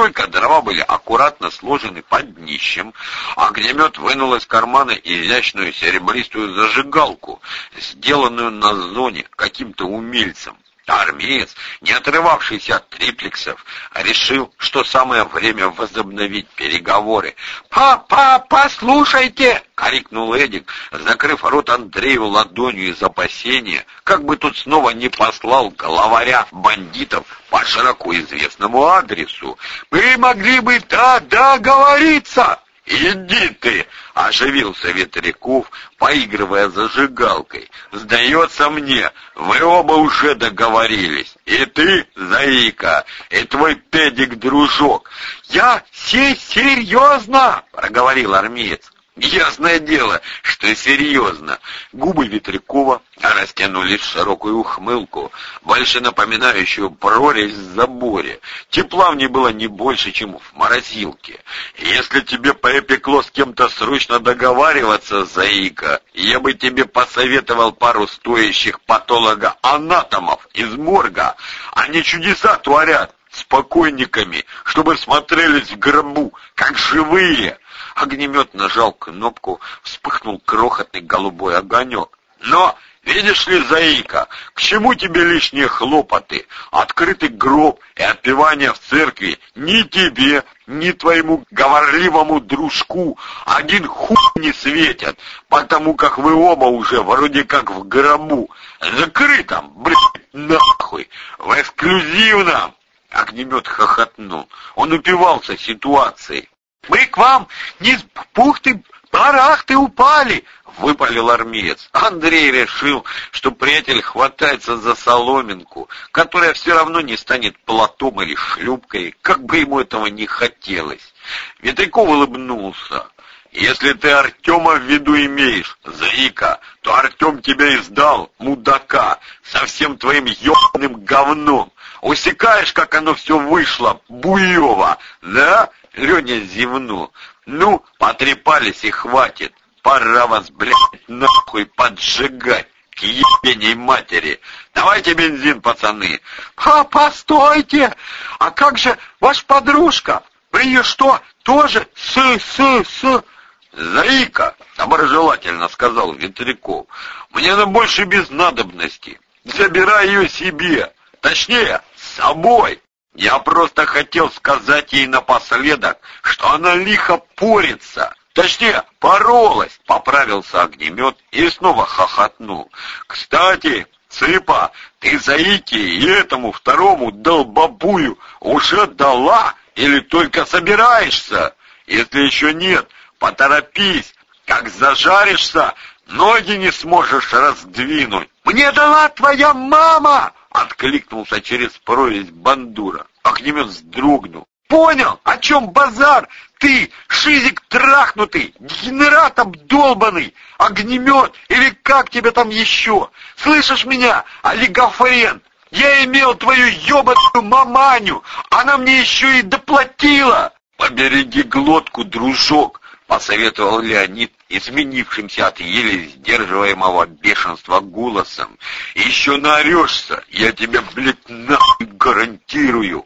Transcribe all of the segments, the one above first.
только дрова были аккуратно сложены под днищем, огнемет вынул из кармана изящную серебристую зажигалку, сделанную на зоне каким-то умельцем. Армеец, не отрывавшийся от триплексов, решил, что самое время возобновить переговоры. «Папа, послушайте!» — крикнул Эдик, закрыв рот Андрею ладонью из опасения, как бы тут снова не послал главаря бандитов по широко известному адресу. «Мы могли бы да договориться!» «Иди ты!» — оживился Ветряков, поигрывая зажигалкой. «Сдается мне, вы оба уже договорились. И ты, Заика, и твой педик-дружок». «Я се серьезно!» — проговорил армеец. Ясное дело, что серьезно. Губы Ветрякова растянулись в широкую ухмылку, больше напоминающую прорезь в заборе. Тепла в ней было не больше, чем в морозилке. Если тебе поэпекло с кем-то срочно договариваться, Заика, я бы тебе посоветовал пару стоящих патолога-анатомов из морга. Они чудеса творят с покойниками, чтобы смотрелись в гробу, как живые. Огнемет нажал кнопку, вспыхнул крохотный голубой огонек. Но, видишь ли, Заика, к чему тебе лишние хлопоты? Открытый гроб и отпевание в церкви ни тебе, ни твоему говорливому дружку один хуй не светят, потому как вы оба уже вроде как в гробу. Закрытом, блядь, нахуй, в эксклюзивном. Огнемет хохотнул. Он упивался ситуацией. «Мы к вам не с пухты барахты упали!» — выпалил армеец. Андрей решил, что приятель хватается за соломинку, которая все равно не станет платом или шлюпкой, как бы ему этого не хотелось. Ветряков улыбнулся. «Если ты Артема в виду имеешь, Заика, то Артем тебя издал, мудака, со всем твоим ебаным говном. Усекаешь, как оно все вышло, буево, да?» Леня зевнул. «Ну, потрепались и хватит. Пора вас, блядь, нахуй поджигать к ебеней матери. Давайте бензин, пацаны!» «А, постойте! А как же ваша подружка? Вы ее что, тоже с-с-с...» «Заика!» — доброжелательно сказал Ветряков. «Мне на больше без надобности. Забирай ее себе. Точнее, с собой!» Я просто хотел сказать ей напоследок, что она лихо порится. Точнее, поролась, поправился огнемет и снова хохотнул. Кстати, Цыпа, ты Заике и этому второму долбабую уже дала или только собираешься? Если еще нет, поторопись, как зажаришься, ноги не сможешь раздвинуть. Мне дала твоя мама! Откликнулся через прорезь бандура. Огнемет вздрогнул. Понял, о чем базар? Ты, шизик трахнутый, генератом долбанный, огнемет или как тебя там еще? Слышишь меня, олигофрен? Я имел твою ебаную маманю, она мне еще и доплатила. Побереги глотку, дружок, посоветовал Леонид, изменившимся от еле сдерживаемого бешенства голосом. «Еще наорешься, я тебя, блядь, нахуй гарантирую!»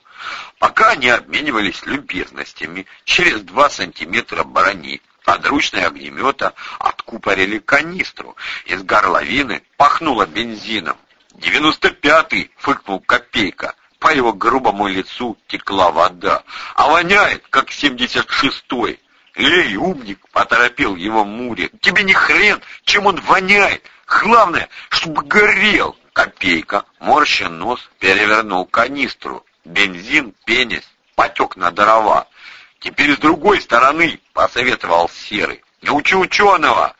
Пока они обменивались любезностями, через два сантиметра брони подручные огнемета откупорили канистру. Из горловины пахнуло бензином. «Девяносто пятый!» — фыркнул Копейка. По его грубому лицу текла вода. «А воняет, как семьдесят шестой!» «Эй, умник!» — поторопил его Мури. «Тебе не хрен, чем он воняет! Главное, чтобы горел!» Копейка, морща нос, перевернул канистру. Бензин, пенис, потек на дрова. «Теперь с другой стороны!» — посоветовал Серый. «Научи ученого!»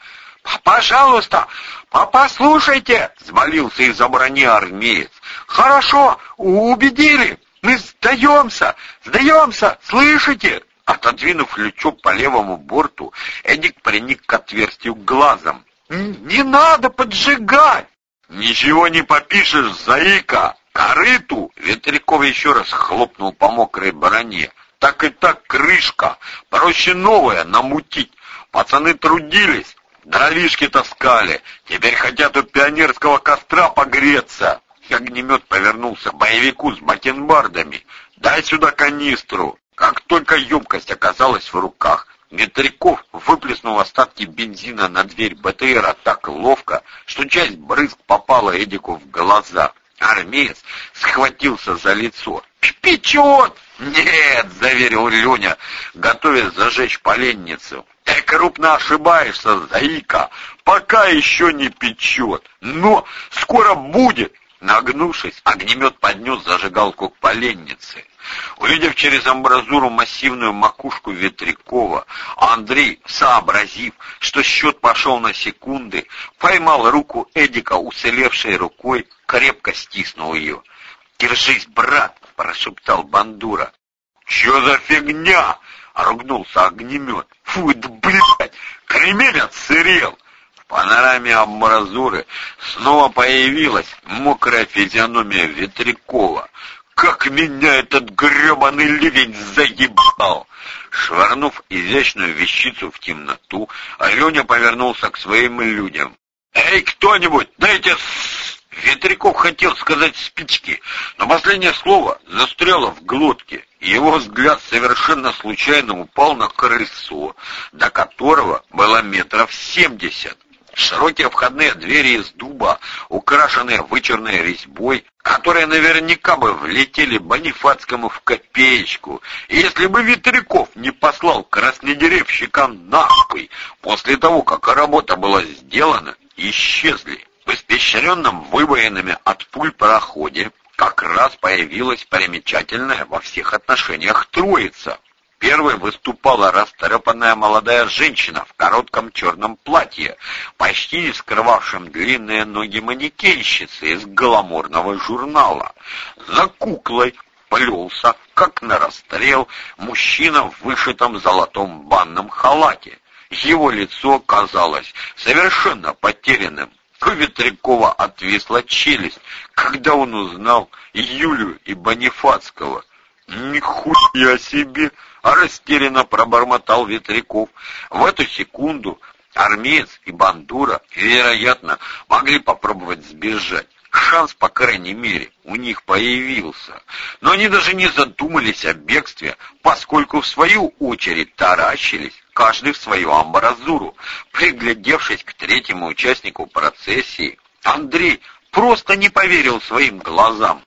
«Пожалуйста, послушайте!» — взмолился из-за брони армеец. «Хорошо, убедили! Мы сдаемся! Сдаемся! Слышите?» Отодвинув лючок по левому борту, Эдик приник к отверстию глазом. «Не надо поджигать!» «Ничего не попишешь, заика! Корыту!» Ветряков еще раз хлопнул по мокрой броне. «Так и так крышка! Проще новая намутить! Пацаны трудились, дровишки таскали, теперь хотят у пионерского костра погреться!» Огнемет повернулся боевику с бакенбардами. «Дай сюда канистру!» Как только емкость оказалась в руках, Ветряков выплеснул остатки бензина на дверь БТРа так ловко, что часть брызг попала Эдику в глаза. Армеец схватился за лицо. «Печет!» «Нет!» — заверил Леня, готовясь зажечь поленницу. «Ты крупно ошибаешься, заика! Пока еще не печет, но скоро будет!» Нагнувшись, огнемет поднес зажигалку к поленнице. Увидев через амбразуру массивную макушку Ветрякова, Андрей, сообразив, что счет пошел на секунды, поймал руку Эдика уцелевшей рукой, крепко стиснул ее. «Держись, брат!» — прошептал Бандура. «Че за фигня?» — ругнулся огнемет. «Фу, да блядь! Кремень отсырел!» Панораме амбразуры снова появилась мокрая физиономия Ветрякова. «Как меня этот гребаный ливень заебал!» Швырнув изящную вещицу в темноту, Аленя повернулся к своим людям. «Эй, кто-нибудь, дайте Ветряков хотел сказать спички, но последнее слово застряло в глотке. Его взгляд совершенно случайно упал на крыльцо, до которого было метров семьдесят. Широкие входные двери из дуба, украшенные вычурной резьбой, которые наверняка бы влетели Бонифацкому в копеечку, если бы Ветряков не послал краснодеревщикам нахуй после того, как работа была сделана, исчезли. В испещренном выбоинами от пуль проходе как раз появилась примечательная во всех отношениях троица. Первой выступала растрепанная молодая женщина в коротком черном платье, почти не скрывавшем длинные ноги манекенщицы из гламурного журнала. За куклой плелся, как на расстрел, мужчина в вышитом золотом банном халате. Его лицо казалось совершенно потерянным. У Ветрякова отвисла челюсть, когда он узнал Юлю и Бонифацкого. «Нихуя себе!» а растерянно пробормотал Ветряков. В эту секунду армеец и бандура, вероятно, могли попробовать сбежать. Шанс, по крайней мере, у них появился. Но они даже не задумались о бегстве, поскольку в свою очередь таращились, каждый в свою амбразуру. Приглядевшись к третьему участнику процессии, Андрей просто не поверил своим глазам.